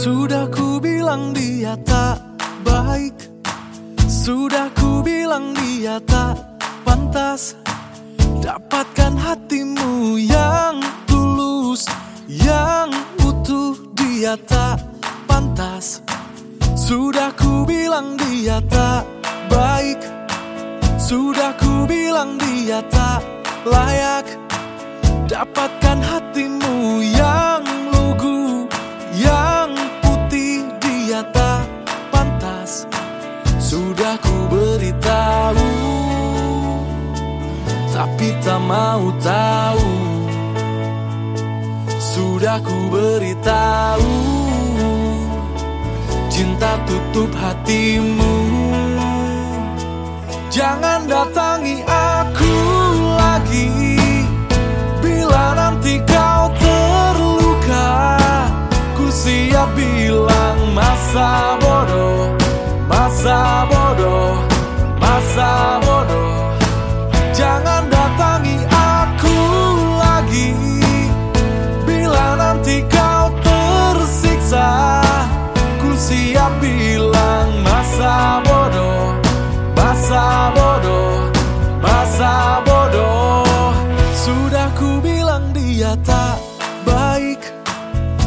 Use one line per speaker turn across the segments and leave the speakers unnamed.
Sudah ku bilang dia tak baik. Sudah ku bilang dia tak pantas. Dapatkan hatimu yang tulus Yang utuh dia tak pantas. Sudah ku bilang dia tak baik. Sudah ku bilang dia tak layak. Dapatkan hatimu yang beritahu Tapi tak mau tahu. Sudah ku beritahu Cinta tutup hatimu. Jangan datangi aku lagi Bila nanti kau terluka. Ku siap bilang masa bodoh Masa bodoh Masa bodoh. Jangan datangi aku lagi. Bila nanti kau tersiksa Ku siap bilang masa bodoh Masa bodoh Masa bodoh. Sudah ku bilang dia tak baik.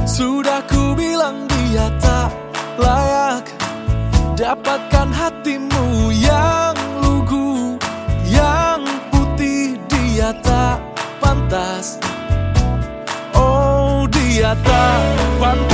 Sudah ku bilang dia tak layak. Dapatkan hatimu yang pantas. Oh dia tak pantas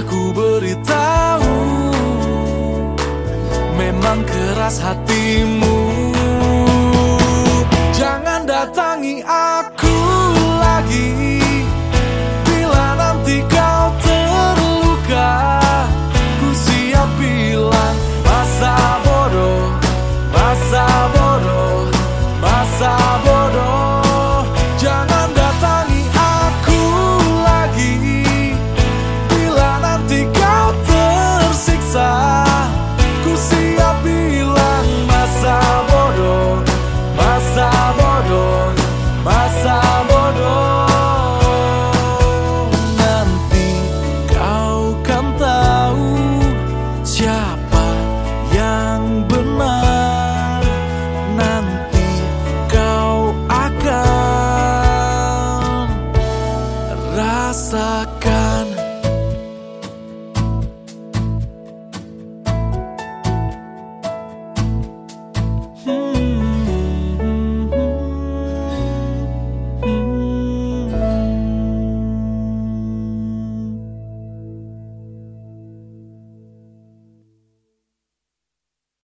Sudah ku beritahu Memang keras hatimu. Jangan datangi aku akan